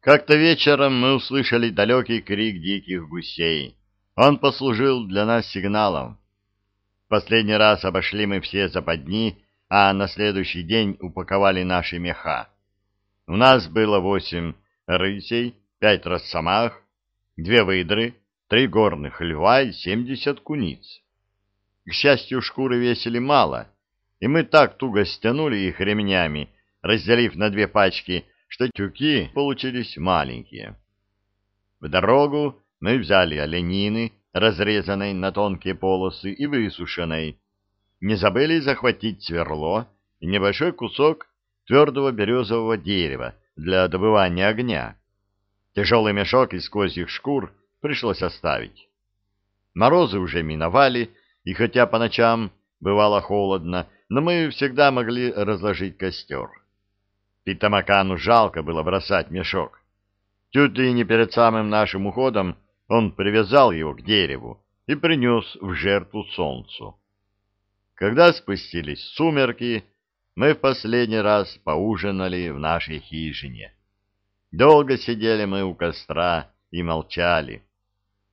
Как-то вечером мы услышали далекий крик диких гусей. Он послужил для нас сигналом. Последний раз обошли мы все западни, а на следующий день упаковали наши меха. У нас было восемь рысей, пять росомах, две выдры, три горных льва и семьдесят куниц. К счастью, шкуры весили мало, и мы так туго стянули их ремнями, разделив на две пачки, что тюки получились маленькие. В дорогу мы взяли оленины, разрезанной на тонкие полосы и высушенной. Не забыли захватить сверло и небольшой кусок твердого березового дерева для добывания огня. Тяжелый мешок из козьих шкур пришлось оставить. Морозы уже миновали, и хотя по ночам бывало холодно, но мы всегда могли разложить костер. Питамакану жалко было бросать мешок. Чуть ли не перед самым нашим уходом он привязал его к дереву и принес в жертву солнцу. Когда спустились сумерки, мы в последний раз поужинали в нашей хижине. Долго сидели мы у костра и молчали.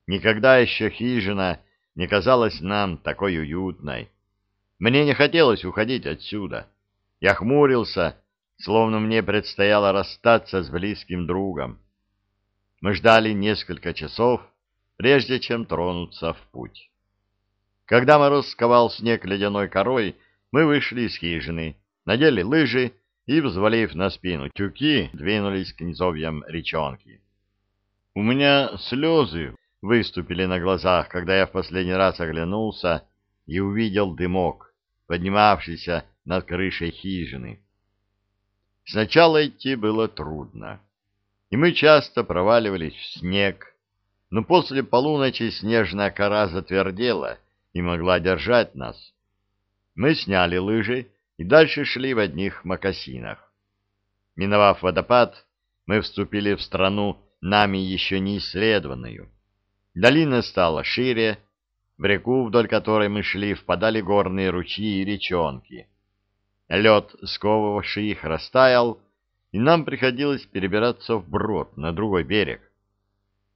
Никогда еще хижина не казалась нам такой уютной. Мне не хотелось уходить отсюда. Я хмурился, словно мне предстояло расстаться с близким другом. Мы ждали несколько часов, прежде чем тронуться в путь. Когда мороз сковал снег ледяной корой, мы вышли из хижины, надели лыжи и, взвалив на спину тюки, двинулись к низовьям речонки. У меня слезы выступили на глазах, когда я в последний раз оглянулся и увидел дымок, поднимавшийся над крышей хижины. Сначала идти было трудно, и мы часто проваливались в снег, но после полуночи снежная кора затвердела и могла держать нас. Мы сняли лыжи и дальше шли в одних мокасинах. Миновав водопад, мы вступили в страну, нами еще не исследованную. Долина стала шире, в реку, вдоль которой мы шли, впадали горные ручьи и речонки. Лед, сковывавший их, растаял, и нам приходилось перебираться вброд на другой берег.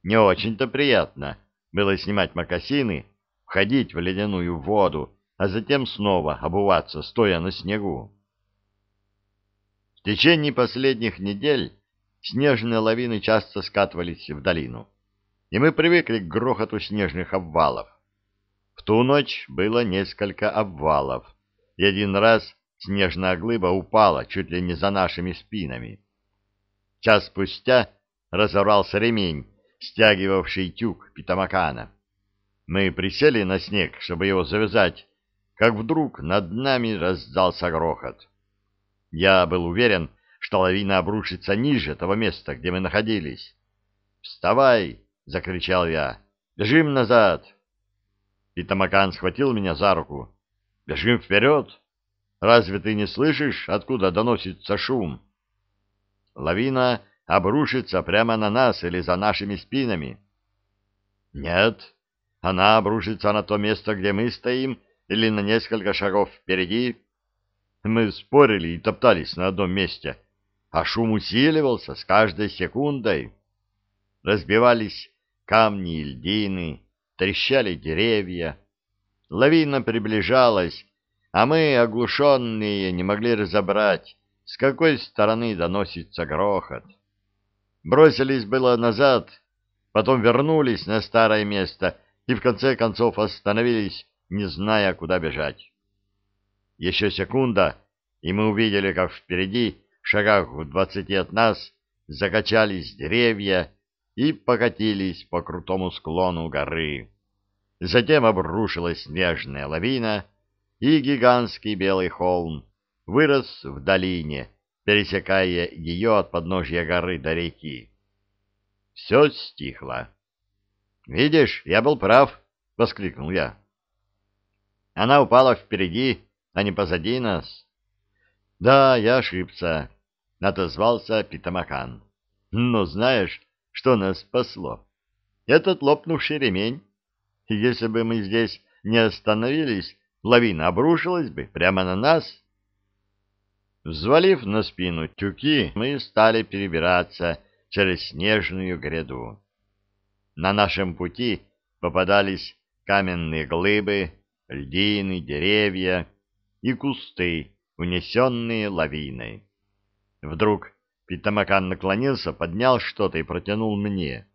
Не очень-то приятно было снимать мокасины, входить в ледяную воду, а затем снова обуваться, стоя на снегу. В течение последних недель снежные лавины часто скатывались в долину, и мы привыкли к грохоту снежных обвалов. В ту ночь было несколько обвалов, и один раз снежная глыба упала чуть ли не за нашими спинами. Час спустя разорвался ремень, стягивавший тюк Питамакана. Мы присели на снег, чтобы его завязать, как вдруг над нами раздался грохот. Я был уверен, что лавина обрушится ниже того места, где мы находились. «Вставай!» — закричал я. «Бежим назад!» Питамакан схватил меня за руку. «Бежим вперед!» Разве ты не слышишь, откуда доносится шум? Лавина обрушится прямо на нас или за нашими спинами. Нет, она обрушится на то место, где мы стоим, или на несколько шагов впереди. Мы спорили и топтались на одном месте, а шум усиливался с каждой секундой. Разбивались камни и льдины, трещали деревья. Лавина приближалась, а мы, оглушенные, не могли разобрать, с какой стороны доносится грохот. Бросились было назад, потом вернулись на старое место и в конце концов остановились, не зная, куда бежать. Еще секунда, и мы увидели, как впереди, в шагах в двадцати от нас, закачались деревья и покатились по крутому склону горы. Затем обрушилась снежная лавина, и гигантский белый холм вырос в долине, пересекая ее от подножья горы до реки. Все стихло. «Видишь, я был прав!» — воскликнул я. «Она упала впереди, а не позади нас». «Да, я ошибся», — отозвался Питамакан. «Но знаешь, что нас спасло? Этот лопнувший ремень. Если бы мы здесь не остановились, лавина обрушилась бы прямо на нас. Взвалив на спину тюки, мы стали перебираться через снежную гряду. На нашем пути попадались каменные глыбы, льдины, деревья и кусты, унесенные лавиной. Вдруг Питамакан наклонился, поднял что-то и протянул мне.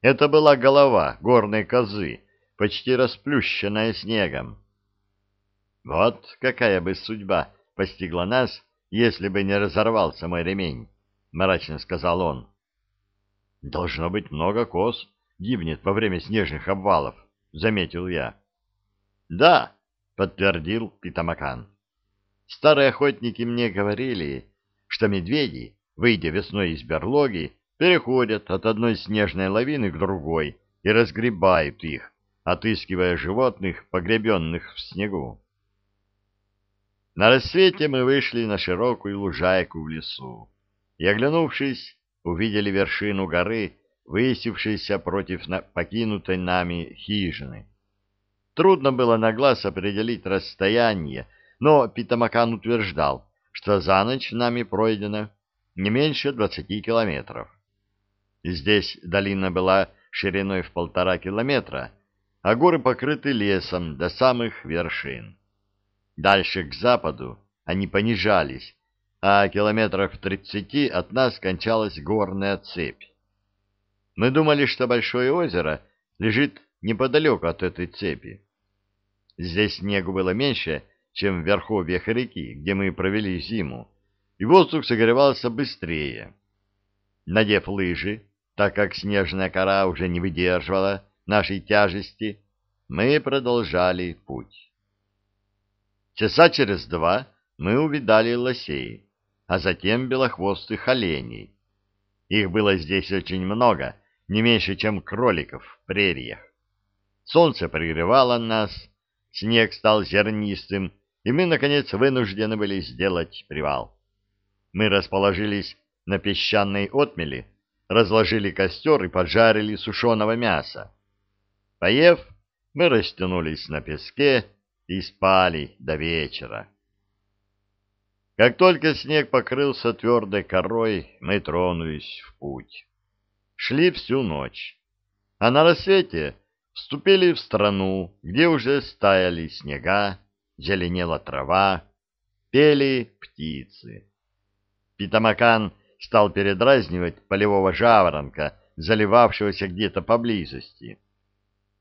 Это была голова горной козы, почти расплющенная снегом. Вот какая бы судьба постигла нас, если бы не разорвался мой ремень, — мрачно сказал он. — Должно быть много коз гибнет во время снежных обвалов, — заметил я. — Да, — подтвердил Питамакан. Старые охотники мне говорили, что медведи, выйдя весной из берлоги, переходят от одной снежной лавины к другой и разгребают их, отыскивая животных, погребенных в снегу. На рассвете мы вышли на широкую лужайку в лесу и, оглянувшись, увидели вершину горы, высевшейся против покинутой нами хижины. Трудно было на глаз определить расстояние, но Питамакан утверждал, что за ночь нами пройдено не меньше двадцати километров. Здесь долина была шириной в полтора километра, а горы покрыты лесом до самых вершин. Дальше к западу они понижались, а километров в тридцати от нас кончалась горная цепь. Мы думали, что большое озеро лежит неподалеку от этой цепи. Здесь снегу было меньше, чем в верховьях реки, где мы провели зиму, и воздух согревался быстрее. Надев лыжи, так как снежная кора уже не выдерживала нашей тяжести, мы продолжали путь. Часа через два мы увидали лосей, а затем белохвостых оленей. Их было здесь очень много, не меньше, чем кроликов в прериях. Солнце пригревало нас, снег стал зернистым, и мы, наконец, вынуждены были сделать привал. Мы расположились на песчаной отмели, разложили костер и поджарили сушеного мяса. Поев, мы растянулись на песке, и спали до вечера. Как только снег покрылся твердой корой, мы тронулись в путь. Шли всю ночь, а на рассвете вступили в страну, где уже стаяли снега, зеленела трава, пели птицы. Питамакан стал передразнивать полевого жаворонка, заливавшегося где-то поблизости.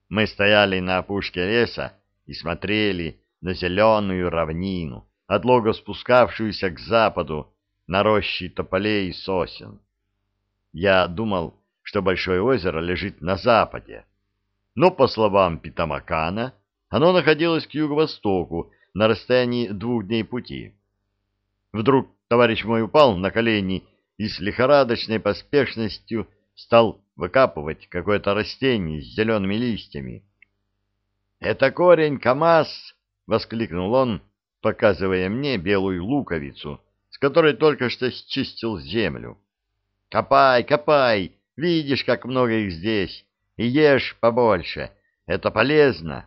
Мы стояли на опушке леса, и смотрели на зеленую равнину, отлого спускавшуюся к западу на рощи тополей и сосен. Я думал, что большое озеро лежит на западе, но, по словам Питамакана, оно находилось к юго-востоку на расстоянии двух дней пути. Вдруг товарищ мой упал на колени и с лихорадочной поспешностью стал выкапывать какое-то растение с зелеными листьями. «Это корень КамАЗ!» — воскликнул он, показывая мне белую луковицу, с которой только что счистил землю. «Копай, копай! Видишь, как много их здесь! И ешь побольше! Это полезно!»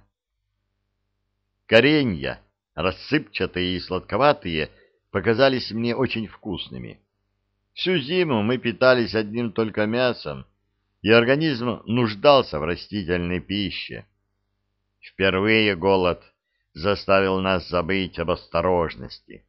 Коренья, рассыпчатые и сладковатые, показались мне очень вкусными. Всю зиму мы питались одним только мясом, и организм нуждался в растительной пище. Впервые голод заставил нас забыть об осторожности.